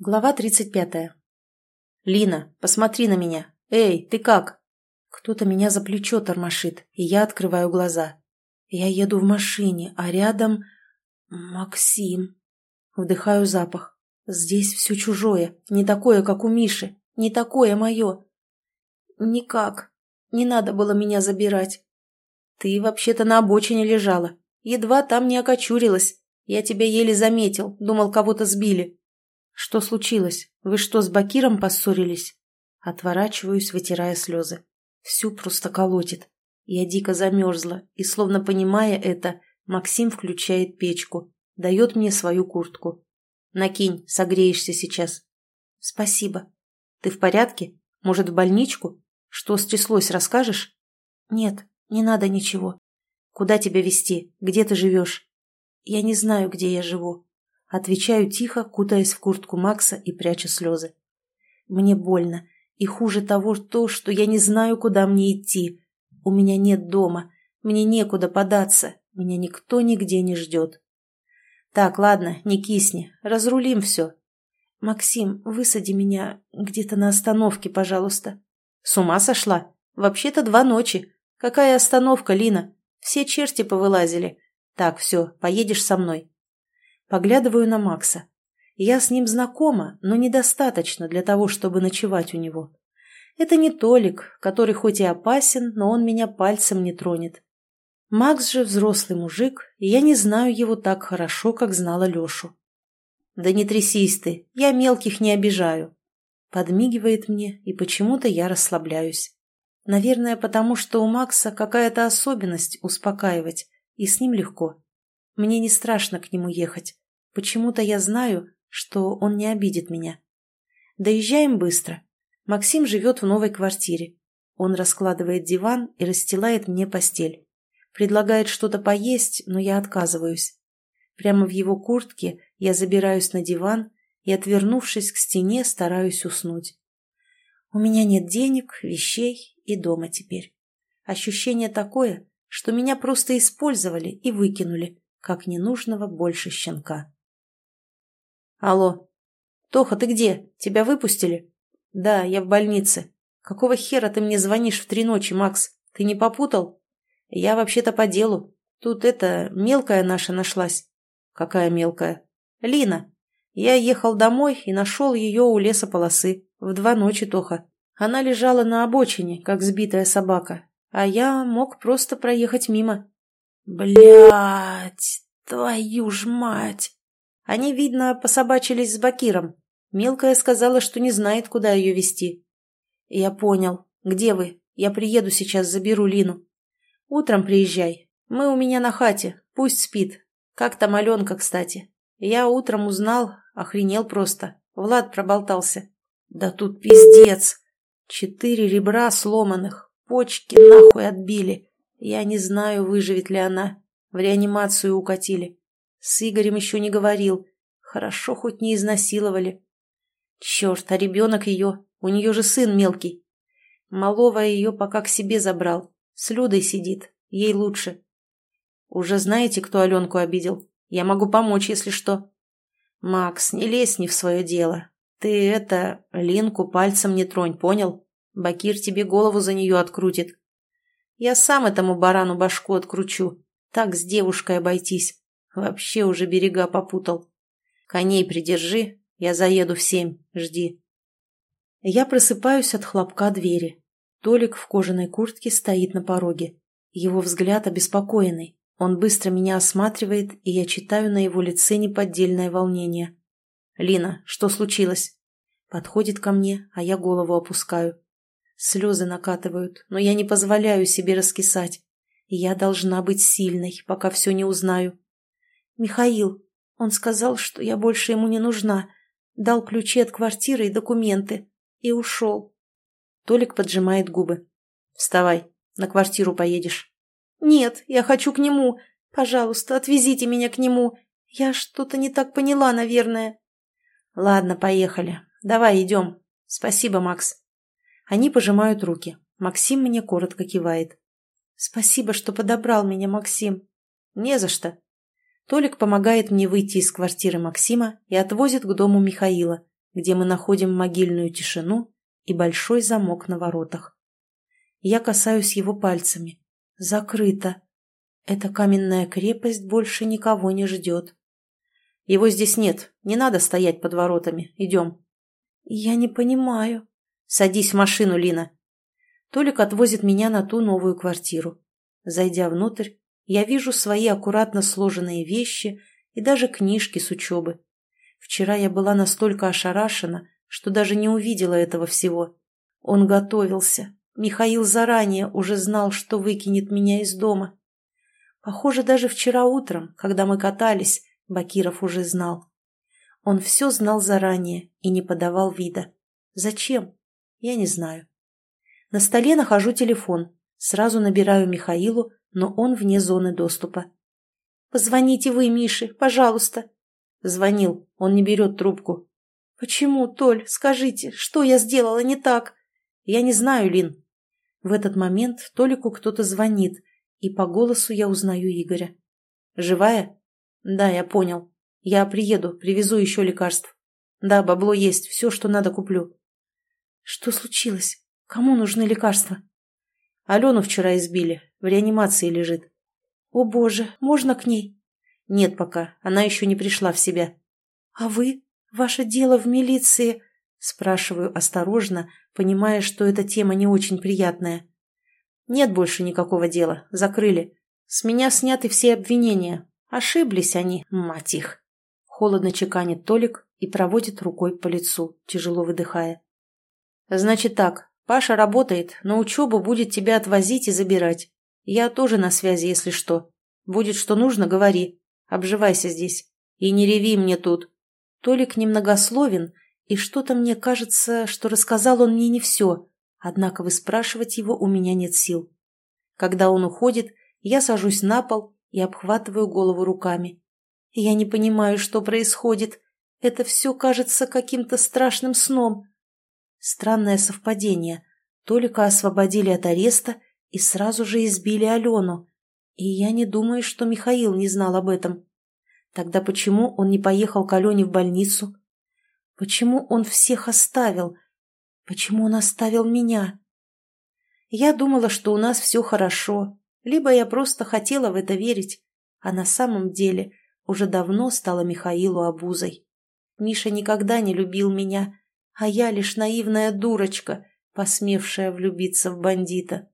Глава 35. «Лина, посмотри на меня. Эй, ты как?» Кто-то меня за плечо тормошит, и я открываю глаза. Я еду в машине, а рядом... Максим. Вдыхаю запах. Здесь все чужое, не такое, как у Миши, не такое мое. Никак. Не надо было меня забирать. Ты вообще-то на обочине лежала. Едва там не окочурилась. Я тебя еле заметил, думал, кого-то сбили. «Что случилось? Вы что, с Бакиром поссорились?» Отворачиваюсь, вытирая слезы. Всю просто колотит. Я дико замерзла, и, словно понимая это, Максим включает печку, дает мне свою куртку. «Накинь, согреешься сейчас». «Спасибо. Ты в порядке? Может, в больничку? Что стряслось, расскажешь?» «Нет, не надо ничего. Куда тебя везти? Где ты живешь?» «Я не знаю, где я живу. Отвечаю тихо, кутаясь в куртку Макса и пряча слезы. Мне больно, и хуже того то, что я не знаю, куда мне идти. У меня нет дома, мне некуда податься, меня никто нигде не ждет. Так, ладно, не кисни, разрулим все. Максим, высади меня где-то на остановке, пожалуйста. С ума сошла? Вообще-то два ночи. Какая остановка, Лина? Все черти повылазили. Так, все, поедешь со мной. Поглядываю на Макса. Я с ним знакома, но недостаточно для того, чтобы ночевать у него. Это не Толик, который хоть и опасен, но он меня пальцем не тронет. Макс же взрослый мужик, и я не знаю его так хорошо, как знала Лешу. «Да не трясись ты, я мелких не обижаю». Подмигивает мне, и почему-то я расслабляюсь. Наверное, потому что у Макса какая-то особенность успокаивать, и с ним легко. Мне не страшно к нему ехать. Почему-то я знаю, что он не обидит меня. Доезжаем быстро. Максим живет в новой квартире. Он раскладывает диван и расстилает мне постель. Предлагает что-то поесть, но я отказываюсь. Прямо в его куртке я забираюсь на диван и, отвернувшись к стене, стараюсь уснуть. У меня нет денег, вещей и дома теперь. Ощущение такое, что меня просто использовали и выкинули, как ненужного больше щенка. Алло. Тоха, ты где? Тебя выпустили? Да, я в больнице. Какого хера ты мне звонишь в три ночи, Макс? Ты не попутал? Я вообще-то по делу. Тут это, мелкая наша нашлась. Какая мелкая? Лина. Я ехал домой и нашел ее у лесополосы. В два ночи, Тоха. Она лежала на обочине, как сбитая собака. А я мог просто проехать мимо. Блять, твою ж мать! Они, видно, пособачились с Бакиром. Мелкая сказала, что не знает, куда ее вести. Я понял. Где вы? Я приеду сейчас, заберу Лину. Утром приезжай. Мы у меня на хате. Пусть спит. Как там Аленка, кстати? Я утром узнал, охренел просто. Влад проболтался. Да тут пиздец. Четыре ребра сломанных. Почки нахуй отбили. Я не знаю, выживет ли она. В реанимацию укатили. С Игорем еще не говорил. Хорошо, хоть не изнасиловали. Черт, а ребенок ее, у нее же сын мелкий. Малова ее пока к себе забрал. С Людой сидит, ей лучше. Уже знаете, кто Аленку обидел? Я могу помочь, если что. Макс, не лезь не в свое дело. Ты это, Линку пальцем не тронь, понял? Бакир тебе голову за нее открутит. Я сам этому барану башку откручу. Так с девушкой обойтись. Вообще уже берега попутал. Коней придержи, я заеду в семь, жди. Я просыпаюсь от хлопка двери. Толик в кожаной куртке стоит на пороге. Его взгляд обеспокоенный. Он быстро меня осматривает, и я читаю на его лице неподдельное волнение. «Лина, что случилось?» Подходит ко мне, а я голову опускаю. Слезы накатывают, но я не позволяю себе раскисать. Я должна быть сильной, пока все не узнаю. Михаил, он сказал, что я больше ему не нужна, дал ключи от квартиры и документы и ушел. Толик поджимает губы. Вставай, на квартиру поедешь. Нет, я хочу к нему. Пожалуйста, отвезите меня к нему. Я что-то не так поняла, наверное. Ладно, поехали. Давай, идем. Спасибо, Макс. Они пожимают руки. Максим мне коротко кивает. «Спасибо, что подобрал меня, Максим». «Не за что». Толик помогает мне выйти из квартиры Максима и отвозит к дому Михаила, где мы находим могильную тишину и большой замок на воротах. Я касаюсь его пальцами. Закрыто. Эта каменная крепость больше никого не ждет. Его здесь нет. Не надо стоять под воротами. Идем. Я не понимаю. Садись в машину, Лина. Толик отвозит меня на ту новую квартиру. Зайдя внутрь, я вижу свои аккуратно сложенные вещи и даже книжки с учебы. Вчера я была настолько ошарашена, что даже не увидела этого всего. Он готовился. Михаил заранее уже знал, что выкинет меня из дома. Похоже, даже вчера утром, когда мы катались, Бакиров уже знал. Он все знал заранее и не подавал вида. Зачем? Я не знаю. На столе нахожу телефон. Сразу набираю Михаилу, но он вне зоны доступа. «Позвоните вы, Мише, пожалуйста». Звонил, он не берет трубку. «Почему, Толь, скажите, что я сделала не так?» «Я не знаю, Лин». В этот момент Толику кто-то звонит, и по голосу я узнаю Игоря. «Живая?» «Да, я понял. Я приеду, привезу еще лекарств. Да, бабло есть, все, что надо, куплю». «Что случилось? Кому нужны лекарства?» Алену вчера избили, в реанимации лежит. «О боже, можно к ней?» «Нет пока, она еще не пришла в себя». «А вы? Ваше дело в милиции?» Спрашиваю осторожно, понимая, что эта тема не очень приятная. «Нет больше никакого дела, закрыли. С меня сняты все обвинения. Ошиблись они, мать их». Холодно чеканит Толик и проводит рукой по лицу, тяжело выдыхая. «Значит так, Паша работает, но учебу будет тебя отвозить и забирать. Я тоже на связи, если что. Будет что нужно, говори. Обживайся здесь. И не реви мне тут. Толик немногословен, и что-то мне кажется, что рассказал он мне не все, однако выспрашивать его у меня нет сил. Когда он уходит, я сажусь на пол и обхватываю голову руками. Я не понимаю, что происходит. Это все кажется каким-то страшным сном. Странное совпадение. Толика освободили от ареста и сразу же избили Алену. И я не думаю, что Михаил не знал об этом. Тогда почему он не поехал к Алене в больницу? Почему он всех оставил? Почему он оставил меня? Я думала, что у нас все хорошо, либо я просто хотела в это верить, а на самом деле уже давно стала Михаилу обузой. Миша никогда не любил меня, а я лишь наивная дурочка, посмевшая влюбиться в бандита.